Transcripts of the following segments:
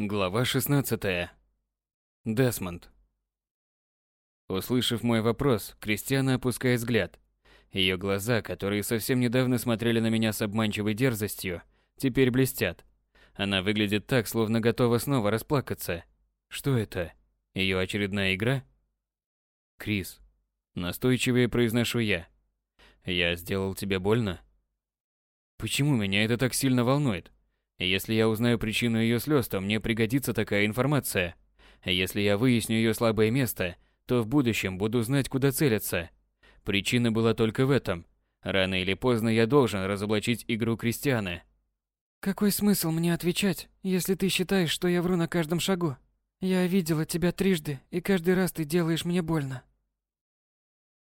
Глава 16. Десмонд. Услышав мой вопрос, Кристиана опускает взгляд. Ее глаза, которые совсем недавно смотрели на меня с обманчивой дерзостью, теперь блестят. Она выглядит так, словно готова снова расплакаться. Что это? Ее очередная игра? Крис. Настойчивее произношу я. Я сделал тебе больно? Почему меня это так сильно волнует? Если я узнаю причину ее слез, то мне пригодится такая информация. Если я выясню ее слабое место, то в будущем буду знать, куда целиться. Причина была только в этом. Рано или поздно я должен разоблачить игру Кристианы. Какой смысл мне отвечать, если ты считаешь, что я вру на каждом шагу? Я видела тебя трижды, и каждый раз ты делаешь мне больно.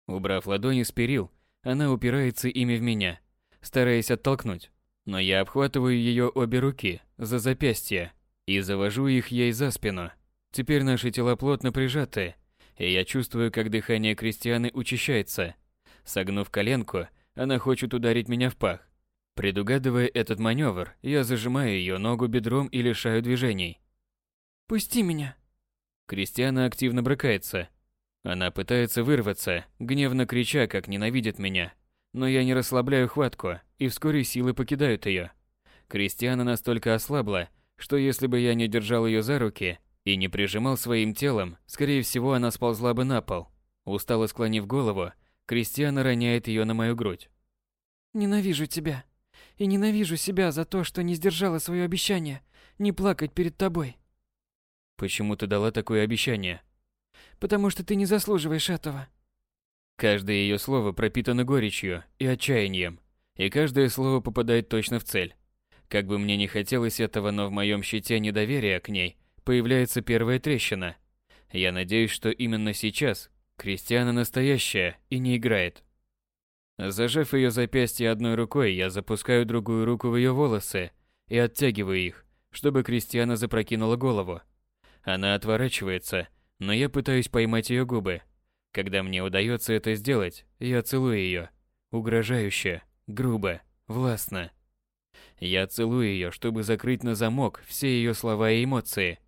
Убрав ладони с перил, она упирается ими в меня, стараясь оттолкнуть. Но я обхватываю ее обе руки за запястья и завожу их ей за спину. Теперь наши тела плотно прижаты, и я чувствую, как дыхание Кристианы учащается. Согнув коленку, она хочет ударить меня в пах. Предугадывая этот маневр, я зажимаю ее ногу бедром и лишаю движений. «Пусти меня!» Кристиана активно брыкается. Она пытается вырваться, гневно крича, как ненавидит меня. Но я не расслабляю хватку, и вскоре силы покидают ее. Кристиана настолько ослабла, что если бы я не держал ее за руки и не прижимал своим телом, скорее всего, она сползла бы на пол. Устало склонив голову, Кристиана роняет ее на мою грудь. «Ненавижу тебя. И ненавижу себя за то, что не сдержала свое обещание не плакать перед тобой». «Почему ты дала такое обещание?» «Потому что ты не заслуживаешь этого». Каждое ее слово пропитано горечью и отчаянием, и каждое слово попадает точно в цель. Как бы мне не хотелось этого, но в моем щите недоверия к ней появляется первая трещина. Я надеюсь, что именно сейчас Кристиана настоящая и не играет. Зажав ее запястье одной рукой, я запускаю другую руку в ее волосы и оттягиваю их, чтобы Кристиана запрокинула голову. Она отворачивается, но я пытаюсь поймать ее губы, когда мне удается это сделать, я целую ее. Угрожающе, грубо, властно. Я целую ее, чтобы закрыть на замок все ее слова и эмоции.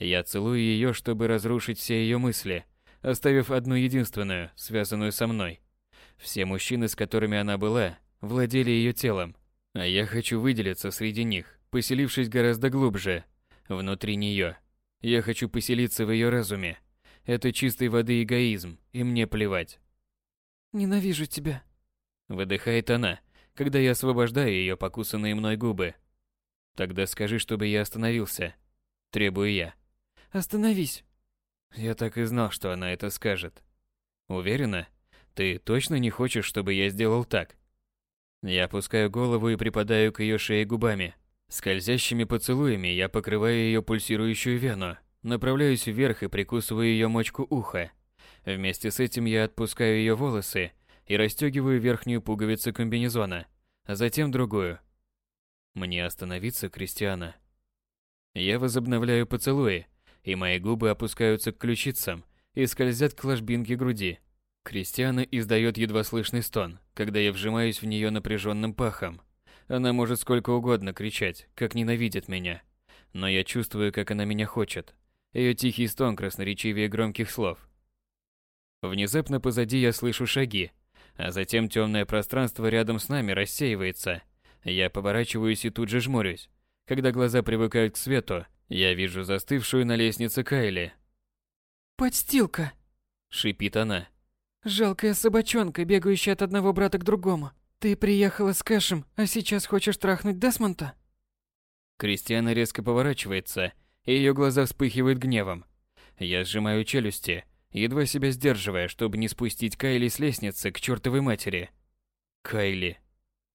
Я целую ее, чтобы разрушить все ее мысли, оставив одну единственную, связанную со мной. Все мужчины, с которыми она была, владели ее телом, а я хочу выделиться среди них, поселившись гораздо глубже, внутри нее. Я хочу поселиться в ее разуме, это чистой воды эгоизм, и мне плевать. Ненавижу тебя. Выдыхает она, когда я освобождаю ее покусанные мной губы. Тогда скажи, чтобы я остановился. Требую я. Остановись. Я так и знал, что она это скажет. Уверена? Ты точно не хочешь, чтобы я сделал так? Я опускаю голову и припадаю к ее шее губами. Скользящими поцелуями я покрываю ее пульсирующую вену, Направляюсь вверх и прикусываю ее мочку уха. Вместе с этим я отпускаю ее волосы и расстегиваю верхнюю пуговицу комбинезона, а затем другую. Мне остановиться, Кристиана. Я возобновляю поцелуи, и мои губы опускаются к ключицам и скользят к ложбинке груди. Кристиана издает едва слышный стон, когда я вжимаюсь в нее напряженным пахом. Она может сколько угодно кричать, как ненавидит меня. Но я чувствую, как она меня хочет. Ее тихий стон красноречивее громких слов. Внезапно позади я слышу шаги, а затем темное пространство рядом с нами рассеивается. Я поворачиваюсь и тут же жмурюсь. Когда глаза привыкают к свету, я вижу застывшую на лестнице Кайли. «Подстилка!» – шипит она. «Жалкая собачонка, бегающая от одного брата к другому. Ты приехала с Кэшем, а сейчас хочешь трахнуть Десмонта?» Кристиана резко поворачивается и ее глаза вспыхивают гневом. Я сжимаю челюсти, едва себя сдерживая, чтобы не спустить Кайли с лестницы к чертовой матери. Кайли.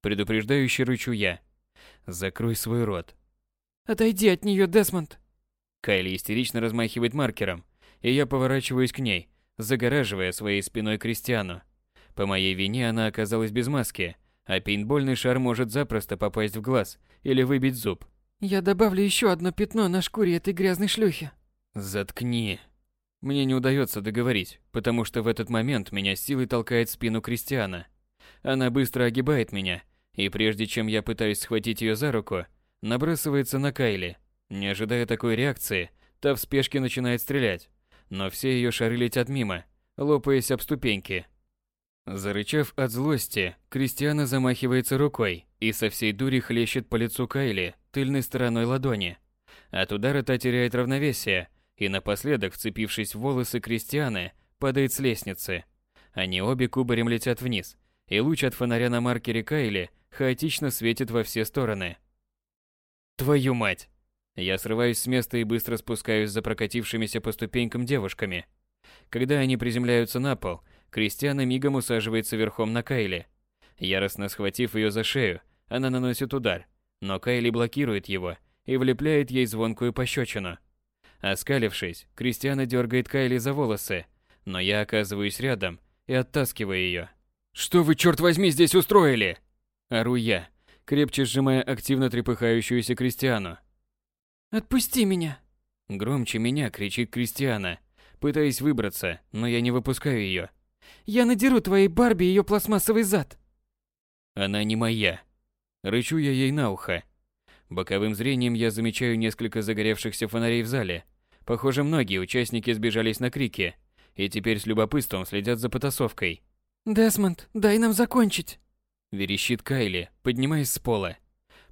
Предупреждающе рычу я. Закрой свой рот. Отойди от нее, Десмонд. Кайли истерично размахивает маркером, и я поворачиваюсь к ней, загораживая своей спиной Кристиану. По моей вине она оказалась без маски, а пейнтбольный шар может запросто попасть в глаз или выбить зуб. Я добавлю еще одно пятно на шкуре этой грязной шлюхи. Заткни. Мне не удается договорить, потому что в этот момент меня силой толкает спину Кристиана. Она быстро огибает меня, и прежде чем я пытаюсь схватить ее за руку, набрасывается на Кайли. Не ожидая такой реакции, та в спешке начинает стрелять, но все ее шары летят мимо, лопаясь об ступеньки. Зарычав от злости, Кристиана замахивается рукой и со всей дури хлещет по лицу Кайли тыльной стороной ладони. От удара та теряет равновесие и напоследок, вцепившись в волосы Кристианы, падает с лестницы. Они обе кубарем летят вниз, и луч от фонаря на маркере Кайли хаотично светит во все стороны. Твою мать! Я срываюсь с места и быстро спускаюсь за прокатившимися по ступенькам девушками. Когда они приземляются на пол, Кристиана мигом усаживается верхом на Кайли. Яростно схватив ее за шею, она наносит удар, но Кайли блокирует его и влепляет ей звонкую пощечину. Оскалившись, Кристиана дергает Кайли за волосы, но я оказываюсь рядом и оттаскиваю ее. «Что вы, черт возьми, здесь устроили?» Ору я, крепче сжимая активно трепыхающуюся Кристиану. «Отпусти меня!» Громче меня кричит Кристиана, пытаясь выбраться, но я не выпускаю ее. «Я надеру твоей Барби ее пластмассовый зад!» Она не моя. Рычу я ей на ухо. Боковым зрением я замечаю несколько загоревшихся фонарей в зале. Похоже, многие участники сбежались на крики и теперь с любопытством следят за потасовкой. «Десмонд, дай нам закончить!» Верещит Кайли, поднимаясь с пола.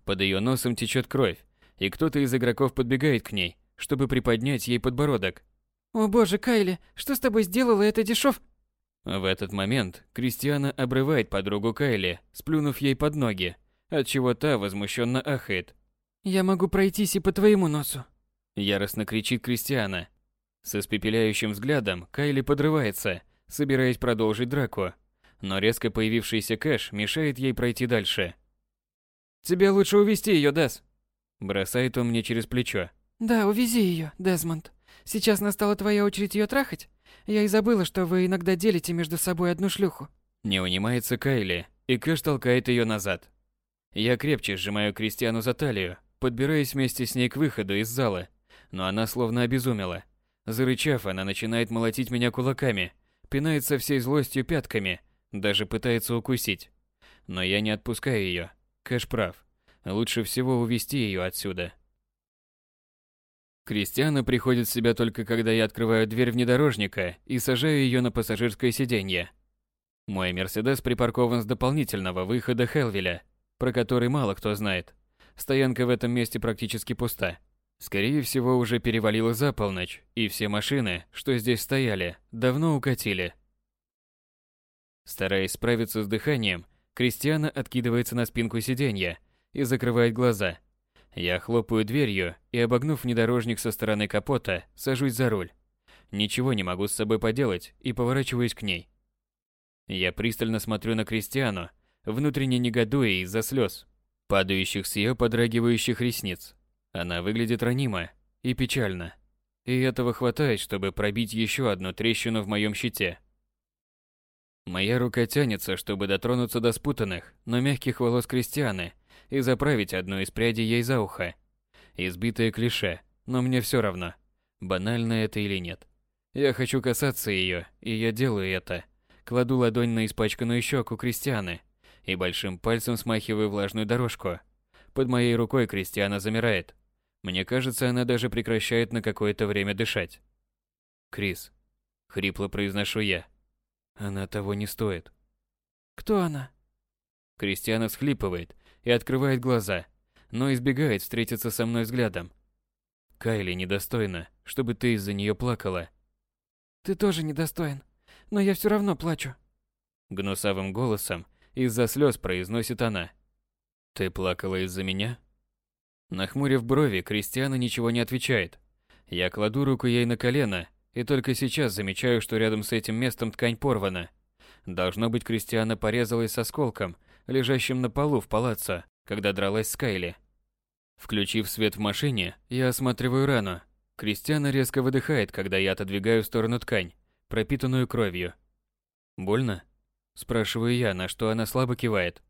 Под ее носом течет кровь, и кто-то из игроков подбегает к ней, чтобы приподнять ей подбородок. «О боже, Кайли, что с тобой сделала эта дешев...» В этот момент Кристиана обрывает подругу Кайли, сплюнув ей под ноги, отчего та возмущенно ахает. «Я могу пройтись и по твоему носу!» Яростно кричит Кристиана. С испепеляющим взглядом Кайли подрывается, собираясь продолжить драку, но резко появившийся Кэш мешает ей пройти дальше. «Тебе лучше увести ее, Дес!» Бросает он мне через плечо. «Да, увези ее, Дезмонд. Сейчас настала твоя очередь ее трахать? Я и забыла, что вы иногда делите между собой одну шлюху». Не унимается Кайли, и Кэш толкает ее назад. Я крепче сжимаю Кристиану за талию, подбираясь вместе с ней к выходу из зала, но она словно обезумела. Зарычав, она начинает молотить меня кулаками, пинает со всей злостью пятками, даже пытается укусить. Но я не отпускаю ее. Кэш прав. Лучше всего увести ее отсюда. Кристиана приходит в себя только когда я открываю дверь внедорожника и сажаю ее на пассажирское сиденье. Мой Мерседес припаркован с дополнительного выхода Хелвиля, про который мало кто знает. Стоянка в этом месте практически пуста. Скорее всего, уже перевалило за полночь, и все машины, что здесь стояли, давно укатили. Стараясь справиться с дыханием, Кристиана откидывается на спинку сиденья и закрывает глаза – я хлопаю дверью и, обогнув внедорожник со стороны капота, сажусь за руль. Ничего не могу с собой поделать и поворачиваюсь к ней. Я пристально смотрю на Кристиану, внутренне негодуя из-за слез, падающих с ее подрагивающих ресниц. Она выглядит ранимо и печально. И этого хватает, чтобы пробить еще одну трещину в моем щите. Моя рука тянется, чтобы дотронуться до спутанных, но мягких волос Кристианы и заправить одну из прядей ей за ухо. Избитое клише, но мне все равно, банально это или нет. Я хочу касаться ее, и я делаю это. Кладу ладонь на испачканную щеку Кристианы и большим пальцем смахиваю влажную дорожку. Под моей рукой Кристиана замирает. Мне кажется, она даже прекращает на какое-то время дышать. «Крис», — хрипло произношу я. «Она того не стоит». «Кто она?» Кристиана всхлипывает и открывает глаза, но избегает встретиться со мной взглядом. Кайли недостойна, чтобы ты из-за нее плакала. Ты тоже недостоин, но я все равно плачу. Гнусавым голосом из-за слез произносит она. Ты плакала из-за меня? Нахмурив брови, Кристиана ничего не отвечает. Я кладу руку ей на колено и только сейчас замечаю, что рядом с этим местом ткань порвана. Должно быть, Кристиана порезалась с осколком лежащим на полу в палаццо, когда дралась с Кайли. Включив свет в машине, я осматриваю рану. Кристиана резко выдыхает, когда я отодвигаю в сторону ткань, пропитанную кровью. «Больно?» – спрашиваю я, на что она слабо кивает.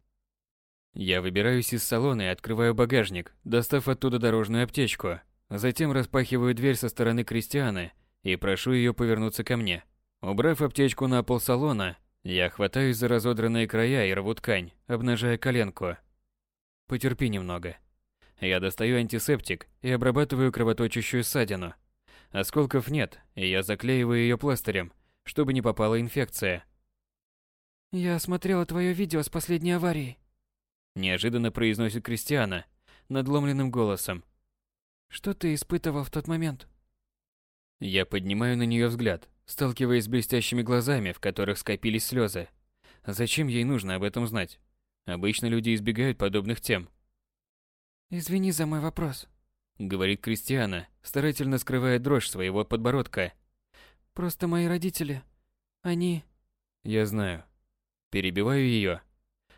Я выбираюсь из салона и открываю багажник, достав оттуда дорожную аптечку. Затем распахиваю дверь со стороны Кристианы и прошу ее повернуться ко мне. Убрав аптечку на пол салона, я хватаюсь за разодранные края и рву ткань, обнажая коленку. Потерпи немного. Я достаю антисептик и обрабатываю кровоточащую ссадину. Осколков нет, и я заклеиваю ее пластырем, чтобы не попала инфекция. «Я смотрела твое видео с последней аварии», – неожиданно произносит Кристиана надломленным голосом. «Что ты испытывал в тот момент?» Я поднимаю на нее взгляд, сталкиваясь с блестящими глазами, в которых скопились слезы. Зачем ей нужно об этом знать? Обычно люди избегают подобных тем. «Извини за мой вопрос», — говорит Кристиана, старательно скрывая дрожь своего подбородка. «Просто мои родители, они...» «Я знаю». Перебиваю ее.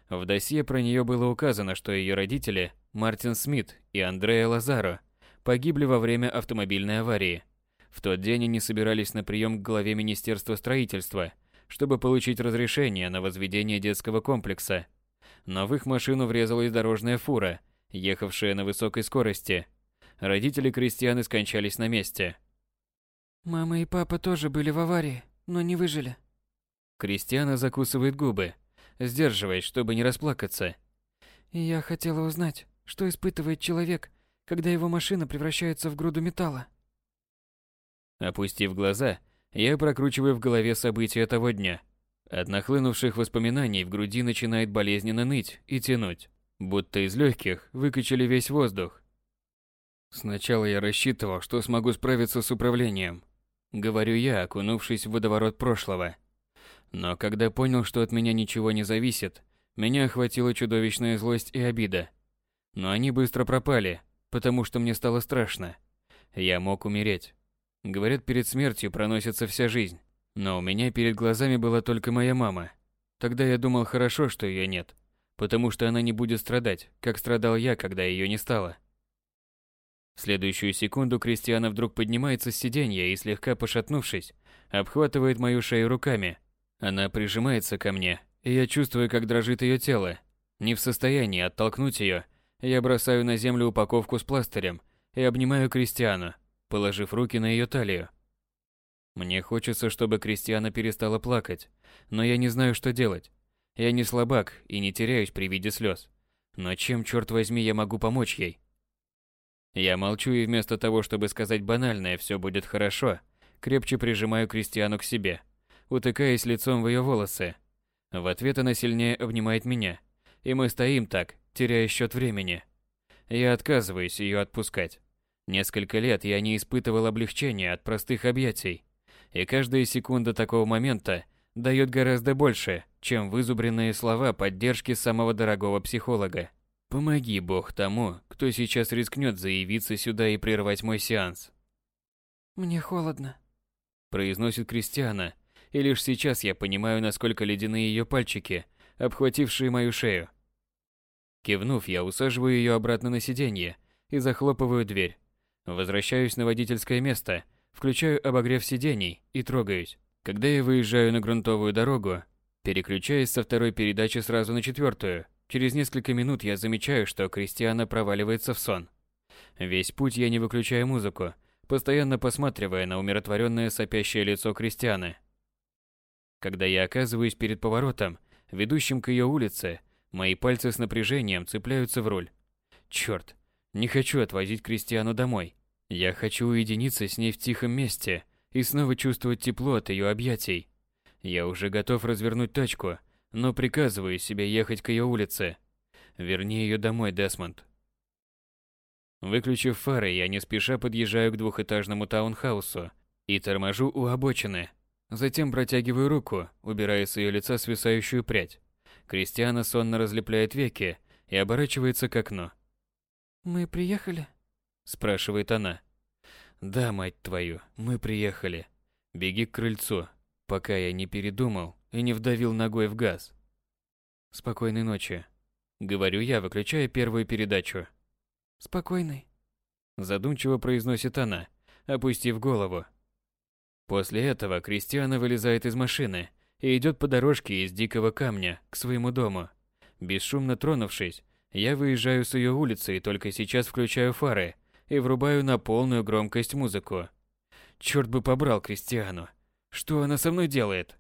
В досье про нее было указано, что ее родители, Мартин Смит и Андреа Лазаро, погибли во время автомобильной аварии. В тот день они собирались на прием к главе Министерства строительства, чтобы получить разрешение на возведение детского комплекса. Но в их машину врезалась дорожная фура, ехавшая на высокой скорости. Родители Кристианы скончались на месте. Мама и папа тоже были в аварии, но не выжили. Кристиана закусывает губы, сдерживаясь, чтобы не расплакаться. И я хотела узнать, что испытывает человек, когда его машина превращается в груду металла. Опустив глаза, я прокручиваю в голове события того дня. От нахлынувших воспоминаний в груди начинает болезненно ныть и тянуть, будто из легких выкачали весь воздух. Сначала я рассчитывал, что смогу справиться с управлением. Говорю я, окунувшись в водоворот прошлого. Но когда понял, что от меня ничего не зависит, меня охватила чудовищная злость и обида. Но они быстро пропали, потому что мне стало страшно. Я мог умереть. Говорят, перед смертью проносится вся жизнь. Но у меня перед глазами была только моя мама. Тогда я думал хорошо, что ее нет, потому что она не будет страдать, как страдал я, когда ее не стало. В следующую секунду Кристиана вдруг поднимается с сиденья и, слегка пошатнувшись, обхватывает мою шею руками. Она прижимается ко мне, и я чувствую, как дрожит ее тело. Не в состоянии оттолкнуть ее, я бросаю на землю упаковку с пластырем и обнимаю Кристиану, положив руки на ее талию. Мне хочется, чтобы Кристиана перестала плакать, но я не знаю, что делать. Я не слабак и не теряюсь при виде слез. Но чем, черт возьми, я могу помочь ей? Я молчу и вместо того, чтобы сказать банальное «все будет хорошо», крепче прижимаю Кристиану к себе, утыкаясь лицом в ее волосы. В ответ она сильнее обнимает меня, и мы стоим так, теряя счет времени. Я отказываюсь ее отпускать. Несколько лет я не испытывал облегчения от простых объятий, и каждая секунда такого момента дает гораздо больше, чем вызубренные слова поддержки самого дорогого психолога. Помоги Бог тому, кто сейчас рискнет заявиться сюда и прервать мой сеанс. Мне холодно, произносит Кристиана, и лишь сейчас я понимаю, насколько ледяны ее пальчики, обхватившие мою шею. Кивнув, я усаживаю ее обратно на сиденье и захлопываю дверь. Возвращаюсь на водительское место, включаю обогрев сидений и трогаюсь. Когда я выезжаю на грунтовую дорогу, переключаясь со второй передачи сразу на четвертую, через несколько минут я замечаю, что Кристиана проваливается в сон. Весь путь я не выключаю музыку, постоянно посматривая на умиротворенное сопящее лицо Кристианы. Когда я оказываюсь перед поворотом, ведущим к ее улице, Мои пальцы с напряжением цепляются в руль. Черт, не хочу отвозить Кристиану домой. Я хочу уединиться с ней в тихом месте и снова чувствовать тепло от ее объятий. Я уже готов развернуть тачку, но приказываю себе ехать к ее улице. Верни ее домой, Десмонд. Выключив фары, я не спеша подъезжаю к двухэтажному таунхаусу и торможу у обочины. Затем протягиваю руку, убирая с ее лица свисающую прядь. Кристиана сонно разлепляет веки и оборачивается к окну. «Мы приехали?» – спрашивает она. «Да, мать твою, мы приехали. Беги к крыльцу, пока я не передумал и не вдавил ногой в газ. Спокойной ночи», – говорю я, выключая первую передачу. «Спокойной», – задумчиво произносит она, опустив голову. После этого Кристиана вылезает из машины – и идет по дорожке из дикого камня к своему дому. Бесшумно тронувшись, я выезжаю с ее улицы и только сейчас включаю фары и врубаю на полную громкость музыку. Черт бы побрал Кристиану. Что она со мной делает?